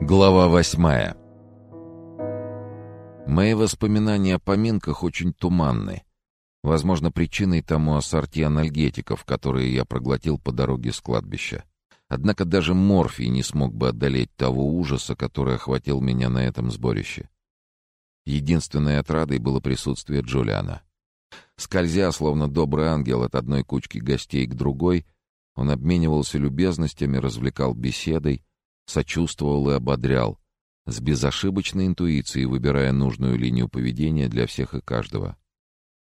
Глава восьмая Мои воспоминания о поминках очень туманны. Возможно, причиной тому ассорти анальгетиков, которые я проглотил по дороге с кладбища. Однако даже морфий не смог бы одолеть того ужаса, который охватил меня на этом сборище. Единственной отрадой было присутствие Джулиана. Скользя, словно добрый ангел от одной кучки гостей к другой, он обменивался любезностями, развлекал беседой, сочувствовал и ободрял, с безошибочной интуицией выбирая нужную линию поведения для всех и каждого.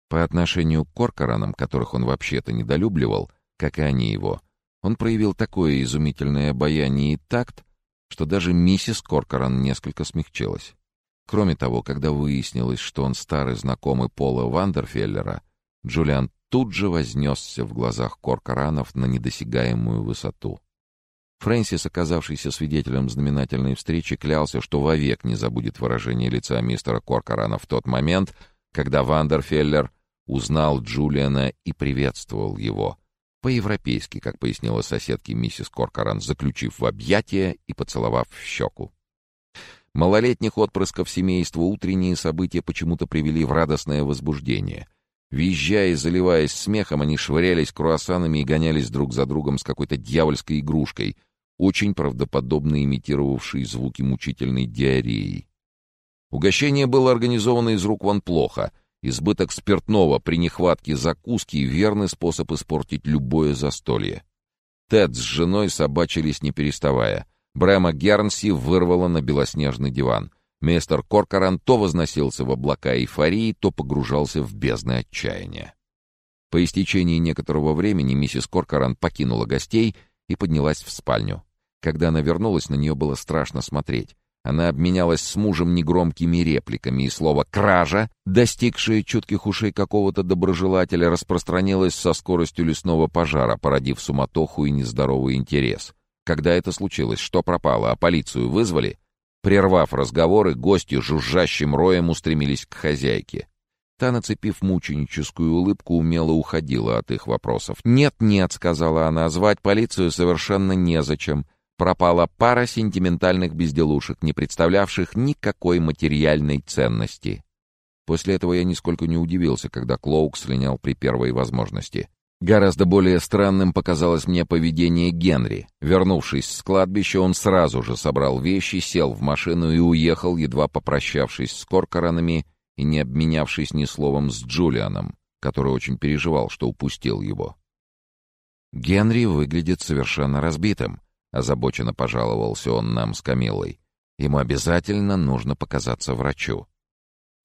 По отношению к Коркоранам, которых он вообще-то недолюбливал, как и они его, он проявил такое изумительное обаяние и такт, что даже миссис Коркоран несколько смягчилась. Кроме того, когда выяснилось, что он старый знакомый Пола Вандерфеллера, Джулиан тут же вознесся в глазах Коркоранов на недосягаемую высоту. Фрэнсис, оказавшийся свидетелем знаменательной встречи, клялся, что вовек не забудет выражение лица мистера Коркорана в тот момент, когда Вандерфеллер узнал Джулиана и приветствовал его. По-европейски, как пояснила соседке миссис Коркоран, заключив в объятия и поцеловав в щеку. Малолетних отпрысков семейства утренние события почему-то привели в радостное возбуждение. Визжая и заливаясь смехом, они швырялись круассанами и гонялись друг за другом с какой-то дьявольской игрушкой, очень правдоподобно имитировавшей звуки мучительной диареи. Угощение было организовано из рук вон плохо. Избыток спиртного при нехватке закуски — верный способ испортить любое застолье. Тед с женой собачились не переставая. Брэма Гернси вырвала на белоснежный диван. Мистер Коркоран то возносился в облака эйфории, то погружался в бездны отчаяния. По истечении некоторого времени миссис Коркоран покинула гостей и поднялась в спальню. Когда она вернулась, на нее было страшно смотреть. Она обменялась с мужем негромкими репликами, и слово «кража», достигшее чутких ушей какого-то доброжелателя, распространилось со скоростью лесного пожара, породив суматоху и нездоровый интерес. Когда это случилось, что пропало, а полицию вызвали? Прервав разговоры, гости жужжащим роем устремились к хозяйке. Та, нацепив мученическую улыбку, умело уходила от их вопросов. «Нет-нет», — сказала она, — «звать полицию совершенно незачем. Пропала пара сентиментальных безделушек, не представлявших никакой материальной ценности». После этого я нисколько не удивился, когда Клоук слинял при первой возможности. Гораздо более странным показалось мне поведение Генри. Вернувшись с кладбища, он сразу же собрал вещи, сел в машину и уехал, едва попрощавшись с Коркоранами и не обменявшись ни словом с Джулианом, который очень переживал, что упустил его. «Генри выглядит совершенно разбитым», — озабоченно пожаловался он нам с Камиллой. «Ему обязательно нужно показаться врачу».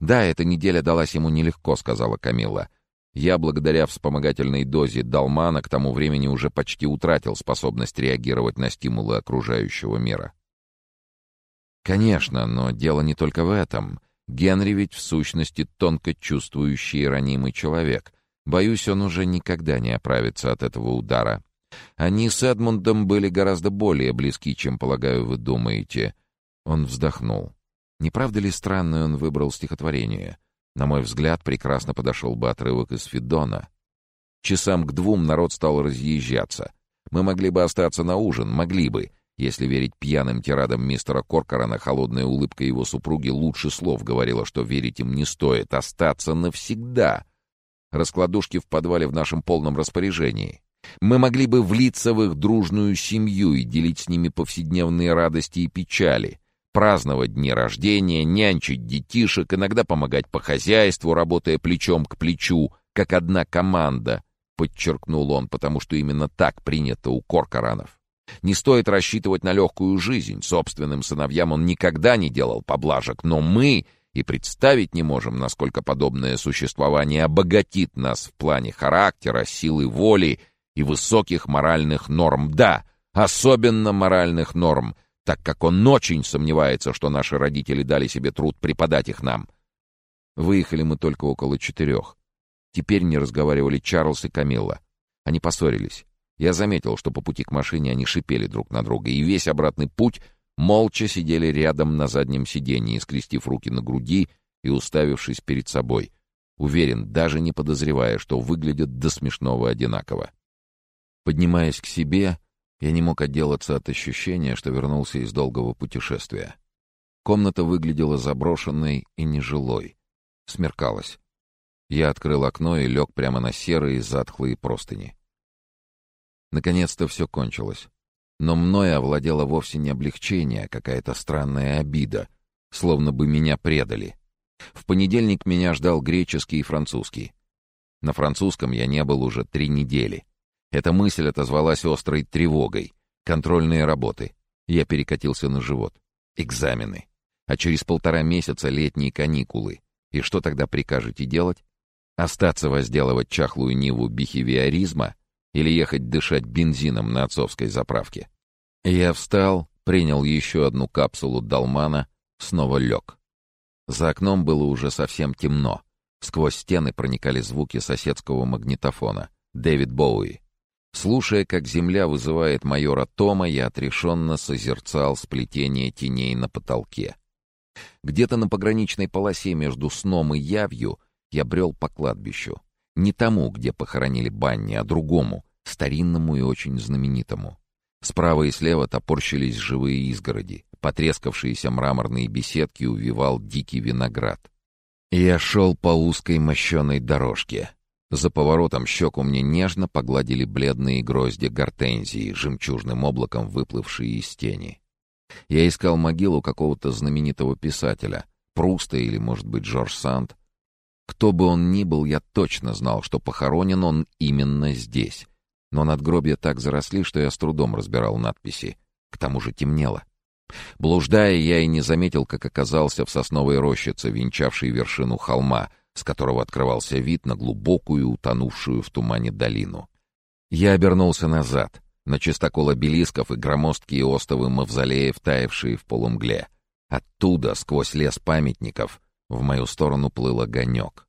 «Да, эта неделя далась ему нелегко», — сказала Камилла. Я, благодаря вспомогательной дозе Далмана, к тому времени уже почти утратил способность реагировать на стимулы окружающего мира. Конечно, но дело не только в этом. Генри ведь в сущности тонко чувствующий и ранимый человек. Боюсь, он уже никогда не оправится от этого удара. Они с Эдмундом были гораздо более близки, чем, полагаю, вы думаете. Он вздохнул. Не правда ли странно он выбрал стихотворение — на мой взгляд, прекрасно подошел бы отрывок из Федона. Часам к двум народ стал разъезжаться. Мы могли бы остаться на ужин, могли бы. Если верить пьяным тирадам мистера Коркорана, холодная улыбка его супруги лучше слов говорила, что верить им не стоит. Остаться навсегда. Раскладушки в подвале в нашем полном распоряжении. Мы могли бы влиться в их дружную семью и делить с ними повседневные радости и печали праздновать дни рождения, нянчить детишек, иногда помогать по хозяйству, работая плечом к плечу, как одна команда, подчеркнул он, потому что именно так принято у Коркоранов. Не стоит рассчитывать на легкую жизнь. Собственным сыновьям он никогда не делал поблажек, но мы и представить не можем, насколько подобное существование обогатит нас в плане характера, силы воли и высоких моральных норм. Да, особенно моральных норм — так как он очень сомневается, что наши родители дали себе труд преподать их нам. Выехали мы только около четырех. Теперь не разговаривали Чарльз и Камилла. Они поссорились. Я заметил, что по пути к машине они шипели друг на друга, и весь обратный путь молча сидели рядом на заднем сиденье, скрестив руки на груди и уставившись перед собой. Уверен, даже не подозревая, что выглядят до смешного одинаково. Поднимаясь к себе, Я не мог отделаться от ощущения, что вернулся из долгого путешествия. Комната выглядела заброшенной и нежилой. Смеркалось. Я открыл окно и лег прямо на серые затхлые простыни. Наконец-то все кончилось. Но мной овладело вовсе не облегчение, а какая-то странная обида, словно бы меня предали. В понедельник меня ждал греческий и французский. На французском я не был уже три недели. Эта мысль отозвалась острой тревогой. Контрольные работы. Я перекатился на живот. Экзамены. А через полтора месяца летние каникулы. И что тогда прикажете делать? Остаться возделывать чахлую ниву бихевиоризма или ехать дышать бензином на отцовской заправке? Я встал, принял еще одну капсулу долмана, снова лег. За окном было уже совсем темно. Сквозь стены проникали звуки соседского магнитофона. Дэвид Боуи. Слушая, как земля вызывает майора Тома, я отрешенно созерцал сплетение теней на потолке. Где-то на пограничной полосе между сном и явью я брел по кладбищу. Не тому, где похоронили Банни, а другому, старинному и очень знаменитому. Справа и слева топорщились живые изгороди. Потрескавшиеся мраморные беседки увивал дикий виноград. Я шел по узкой мощеной дорожке. За поворотом щеку мне нежно погладили бледные грозди гортензии, жемчужным облаком выплывшие из тени. Я искал могилу какого-то знаменитого писателя, Пруста или, может быть, Жорж Санд. Кто бы он ни был, я точно знал, что похоронен он именно здесь. Но надгробья так заросли, что я с трудом разбирал надписи. К тому же темнело. Блуждая, я и не заметил, как оказался в сосновой рощице, венчавшей вершину холма — с которого открывался вид на глубокую, утонувшую в тумане долину. Я обернулся назад, на чистокол обелисков и громоздкие остовы мавзолеев, таявшие в полумгле. Оттуда, сквозь лес памятников, в мою сторону плыл огонек.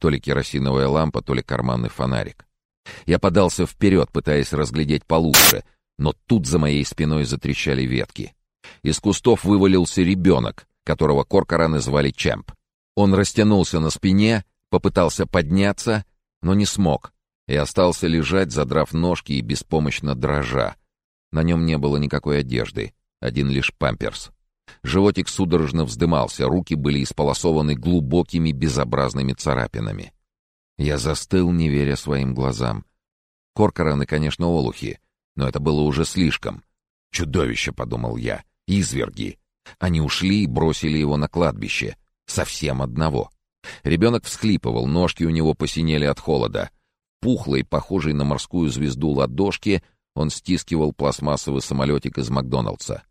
То ли керосиновая лампа, то ли карманный фонарик. Я подался вперед, пытаясь разглядеть получше, но тут за моей спиной затрещали ветки. Из кустов вывалился ребенок, которого Коркораны звали Чемп. Он растянулся на спине, попытался подняться, но не смог, и остался лежать, задрав ножки и беспомощно дрожа. На нем не было никакой одежды, один лишь памперс. Животик судорожно вздымался, руки были исполосованы глубокими безобразными царапинами. Я застыл, не веря своим глазам. Коркораны, конечно, олухи, но это было уже слишком. «Чудовище», — подумал я, — «изверги». Они ушли и бросили его на кладбище — Совсем одного. Ребенок всхлипывал, ножки у него посинели от холода. Пухлый, похожий на морскую звезду ладошки, он стискивал пластмассовый самолетик из Макдоналдса.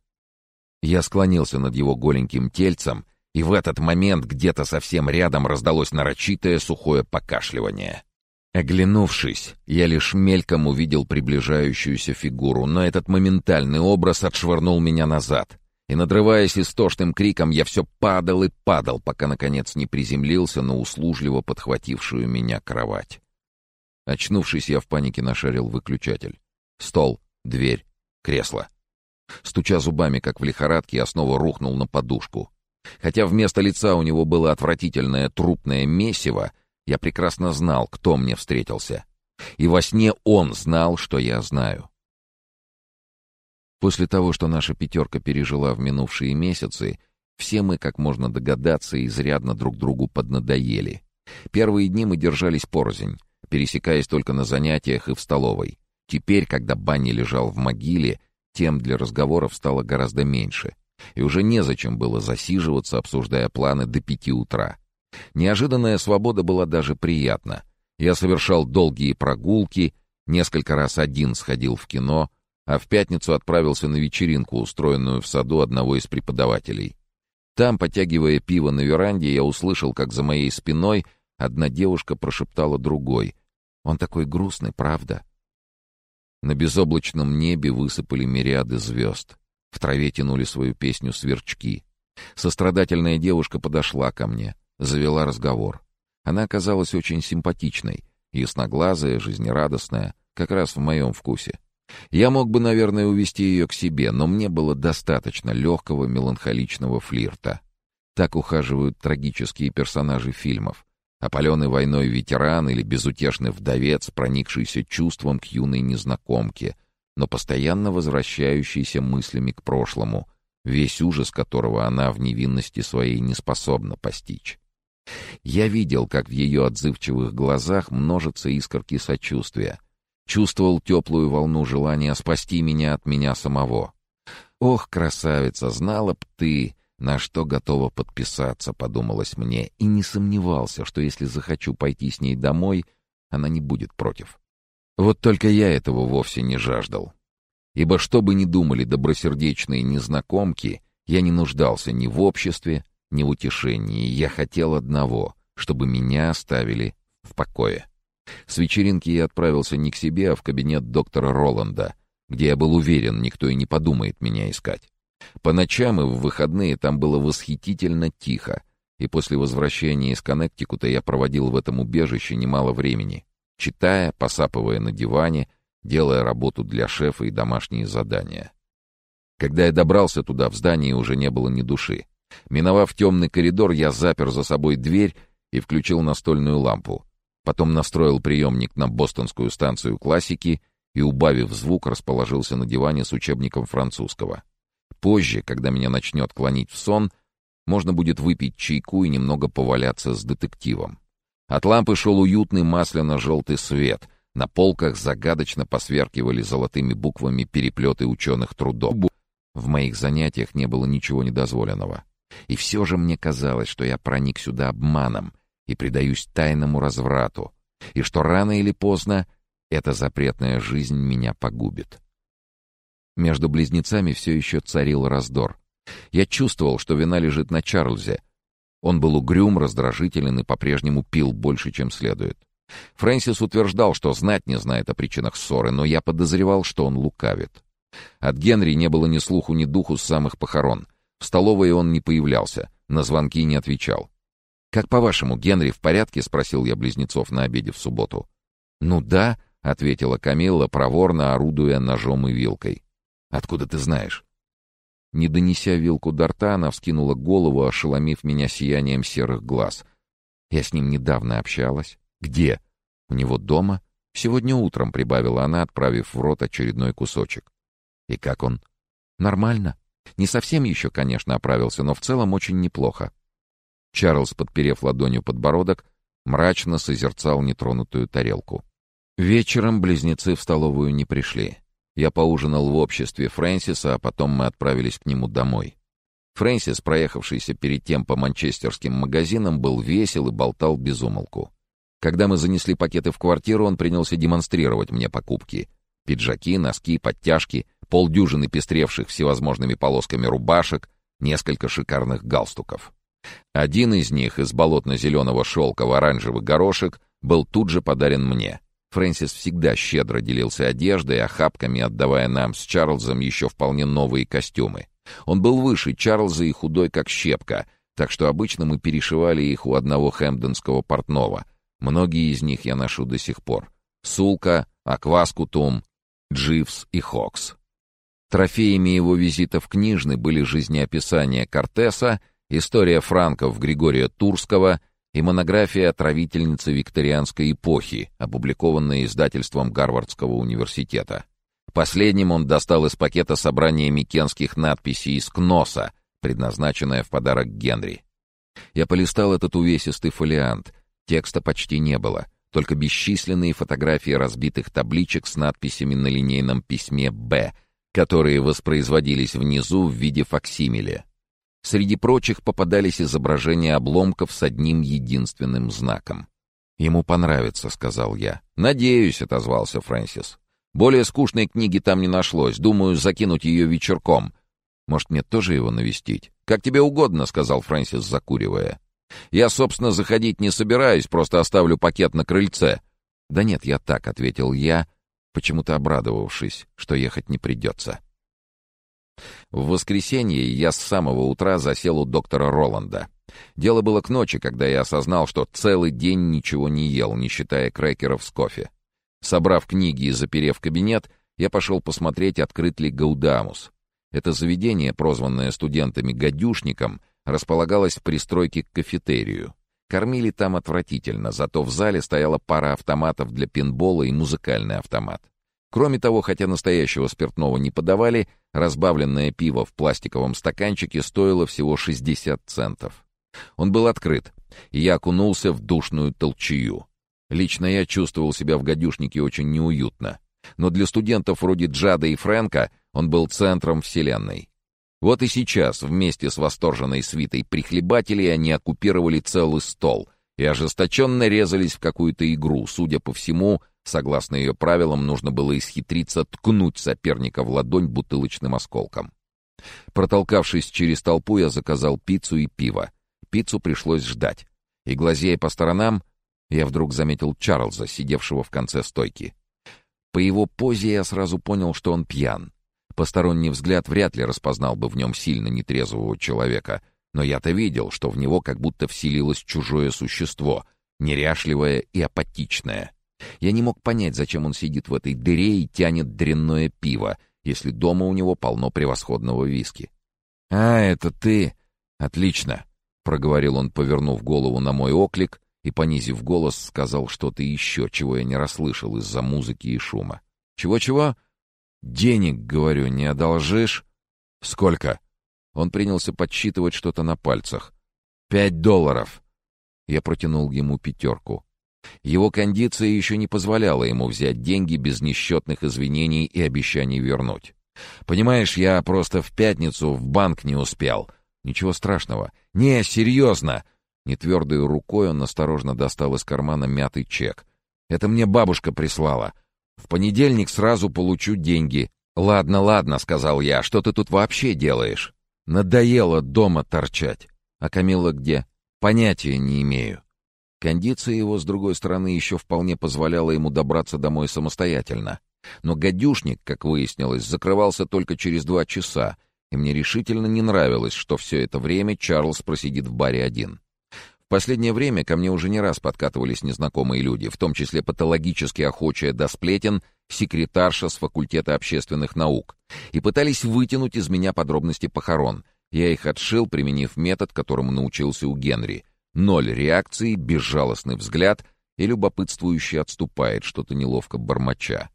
Я склонился над его голеньким тельцем, и в этот момент где-то совсем рядом раздалось нарочитое сухое покашливание. Оглянувшись, я лишь мельком увидел приближающуюся фигуру, но этот моментальный образ отшвырнул меня назад и, надрываясь истошным криком, я все падал и падал, пока, наконец, не приземлился на услужливо подхватившую меня кровать. Очнувшись, я в панике нашарил выключатель. Стол, дверь, кресло. Стуча зубами, как в лихорадке, я снова рухнул на подушку. Хотя вместо лица у него было отвратительное трупное месиво, я прекрасно знал, кто мне встретился. И во сне он знал, что я знаю. После того, что наша пятерка пережила в минувшие месяцы, все мы, как можно догадаться, изрядно друг другу поднадоели. Первые дни мы держались порознь, пересекаясь только на занятиях и в столовой. Теперь, когда Банни лежал в могиле, тем для разговоров стало гораздо меньше. И уже незачем было засиживаться, обсуждая планы до пяти утра. Неожиданная свобода была даже приятна. Я совершал долгие прогулки, несколько раз один сходил в кино — а в пятницу отправился на вечеринку, устроенную в саду одного из преподавателей. Там, потягивая пиво на веранде, я услышал, как за моей спиной одна девушка прошептала другой. «Он такой грустный, правда?» На безоблачном небе высыпали мириады звезд. В траве тянули свою песню сверчки. Сострадательная девушка подошла ко мне, завела разговор. Она оказалась очень симпатичной, ясноглазая, жизнерадостная, как раз в моем вкусе. Я мог бы, наверное, увести ее к себе, но мне было достаточно легкого меланхоличного флирта. Так ухаживают трагические персонажи фильмов. Опаленный войной ветеран или безутешный вдовец, проникшийся чувством к юной незнакомке, но постоянно возвращающийся мыслями к прошлому, весь ужас которого она в невинности своей не способна постичь. Я видел, как в ее отзывчивых глазах множатся искорки сочувствия, чувствовал теплую волну желания спасти меня от меня самого. «Ох, красавица, знала б ты, на что готова подписаться», — подумалось мне, и не сомневался, что если захочу пойти с ней домой, она не будет против. Вот только я этого вовсе не жаждал. Ибо что бы ни думали добросердечные незнакомки, я не нуждался ни в обществе, ни в утешении. Я хотел одного, чтобы меня оставили в покое. С вечеринки я отправился не к себе, а в кабинет доктора Роланда, где я был уверен, никто и не подумает меня искать. По ночам и в выходные там было восхитительно тихо, и после возвращения из Коннектикута я проводил в этом убежище немало времени читая, посапывая на диване, делая работу для шефа и домашние задания. Когда я добрался туда, в здании уже не было ни души. Миновав темный коридор, я запер за собой дверь и включил настольную лампу. Потом настроил приемник на бостонскую станцию классики и, убавив звук, расположился на диване с учебником французского. Позже, когда меня начнет клонить в сон, можно будет выпить чайку и немного поваляться с детективом. От лампы шел уютный масляно-желтый свет. На полках загадочно посверкивали золотыми буквами переплеты ученых трудов. В моих занятиях не было ничего недозволенного. И все же мне казалось, что я проник сюда обманом и предаюсь тайному разврату, и что рано или поздно эта запретная жизнь меня погубит. Между близнецами все еще царил раздор. Я чувствовал, что вина лежит на Чарльзе, он был угрюм, раздражителен и по-прежнему пил больше, чем следует. Фрэнсис утверждал, что знать не знает о причинах ссоры, но я подозревал, что он лукавит. От Генри не было ни слуху, ни духу с самых похорон. В столовой он не появлялся, на звонки не отвечал. «Как по-вашему, Генри в порядке?» — спросил я близнецов на обеде в субботу. «Ну да», — ответила Камилла, проворно орудуя ножом и вилкой. «Откуда ты знаешь?» Не донеся вилку до рта, она вскинула голову, ошеломив меня сиянием серых глаз. «Я с ним недавно общалась». «Где?» «У него дома?» «Сегодня утром», — прибавила она, отправив в рот очередной кусочек. «И как он?» «Нормально. Не совсем еще, конечно, оправился, но в целом очень неплохо». Чарльз, подперев ладонью подбородок, мрачно созерцал нетронутую тарелку. Вечером близнецы в столовую не пришли. Я поужинал в обществе Фрэнсиса, а потом мы отправились к нему домой. Фрэнсис, проехавшийся перед тем по манчестерским магазинам, был весел и болтал без умолку. Когда мы занесли пакеты в квартиру, он принялся демонстрировать мне покупки. Пиджаки, носки, подтяжки, полдюжины пестревших всевозможными полосками рубашек, несколько шикарных галстуков. Один из них из болотно-зеленого шелка в оранжевый горошек был тут же подарен мне. Фрэнсис всегда щедро делился одеждой, охапками отдавая нам с Чарльзом еще вполне новые костюмы. Он был выше Чарльза и худой, как щепка, так что обычно мы перешивали их у одного хэмпдонского портного. Многие из них я ношу до сих пор. Сулка, Акваскутум, Дживс и Хокс. Трофеями его визита в книжный были жизнеописания Кортеса, история франков Григория Турского — и монография отравительницы викторианской эпохи, опубликованная издательством Гарвардского университета. Последним он достал из пакета собрание микенских надписей из Кноса, предназначенное в подарок Генри. Я полистал этот увесистый фолиант. Текста почти не было, только бесчисленные фотографии разбитых табличек с надписями на линейном письме «Б», которые воспроизводились внизу в виде факсимиле. Среди прочих попадались изображения обломков с одним единственным знаком. «Ему понравится», — сказал я. «Надеюсь», — отозвался Фрэнсис. «Более скучной книги там не нашлось. Думаю, закинуть ее вечерком. Может, мне тоже его навестить?» «Как тебе угодно», — сказал Фрэнсис, закуривая. «Я, собственно, заходить не собираюсь, просто оставлю пакет на крыльце». «Да нет, я так», — ответил я, почему-то обрадовавшись, что ехать не придется. В воскресенье я с самого утра засел у доктора Роланда. Дело было к ночи, когда я осознал, что целый день ничего не ел, не считая крекеров с кофе. Собрав книги и заперев кабинет, я пошел посмотреть, открыт ли Гаудамус. Это заведение, прозванное студентами «гадюшником», располагалось в пристройке к кафетерию. Кормили там отвратительно, зато в зале стояла пара автоматов для пинбола и музыкальный автомат. Кроме того, хотя настоящего спиртного не подавали, разбавленное пиво в пластиковом стаканчике стоило всего 60 центов. Он был открыт, и я окунулся в душную толчую. Лично я чувствовал себя в гадюшнике очень неуютно. Но для студентов вроде Джада и Фрэнка он был центром вселенной. Вот и сейчас вместе с восторженной свитой прихлебателей они оккупировали целый стол и ожесточенно резались в какую-то игру. Судя по всему, согласно ее правилам, нужно было исхитриться ткнуть соперника в ладонь бутылочным осколком. Протолкавшись через толпу, я заказал пиццу и пиво. Пиццу пришлось ждать. И, глазея по сторонам, я вдруг заметил Чарльза, сидевшего в конце стойки. По его позе я сразу понял, что он пьян. Посторонний взгляд вряд ли распознал бы в нем сильно нетрезвого человека, но я-то видел, что в него как будто вселилось чужое существо, неряшливое и апатичное. Я не мог понять, зачем он сидит в этой дыре и тянет дрянное пиво, если дома у него полно превосходного виски. «А, это ты! Отлично!» — проговорил он, повернув голову на мой оклик и, понизив голос, сказал что-то еще, чего я не расслышал из-за музыки и шума. «Чего-чего?» «Денег, говорю, не одолжишь?» «Сколько?» Он принялся подсчитывать что-то на пальцах. «Пять долларов!» Я протянул ему пятерку. Его кондиция еще не позволяла ему взять деньги без несчетных извинений и обещаний вернуть. «Понимаешь, я просто в пятницу в банк не успел. Ничего страшного. Не, серьезно!» Нетвердой рукой он осторожно достал из кармана мятый чек. «Это мне бабушка прислала. В понедельник сразу получу деньги. Ладно, ладно, сказал я, что ты тут вообще делаешь? Надоело дома торчать. А Камила где? Понятия не имею. Кондиция его, с другой стороны, еще вполне позволяла ему добраться домой самостоятельно. Но гадюшник, как выяснилось, закрывался только через два часа, и мне решительно не нравилось, что все это время Чарльз просидит в баре один последнее время ко мне уже не раз подкатывались незнакомые люди, в том числе патологически охочая до сплетен секретарша с факультета общественных наук, и пытались вытянуть из меня подробности похорон. Я их отшил, применив метод, которому научился у Генри. Ноль реакции, безжалостный взгляд и любопытствующий отступает, что-то неловко бормоча.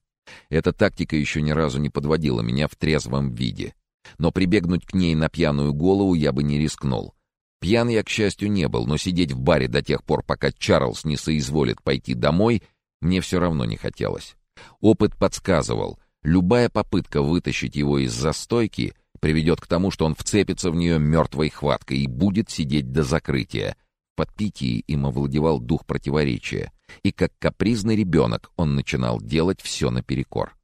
Эта тактика еще ни разу не подводила меня в трезвом виде. Но прибегнуть к ней на пьяную голову я бы не рискнул. Пьян я, к счастью, не был, но сидеть в баре до тех пор, пока Чарльз не соизволит пойти домой, мне все равно не хотелось. Опыт подсказывал, любая попытка вытащить его из застойки приведет к тому, что он вцепится в нее мертвой хваткой и будет сидеть до закрытия. Под питии им овладевал дух противоречия, и как капризный ребенок он начинал делать все наперекор.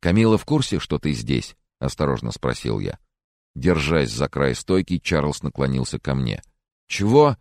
«Камила в курсе, что ты здесь?» — осторожно спросил я. Держась за край стойки, Чарльз наклонился ко мне. «Чего?»